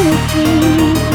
好き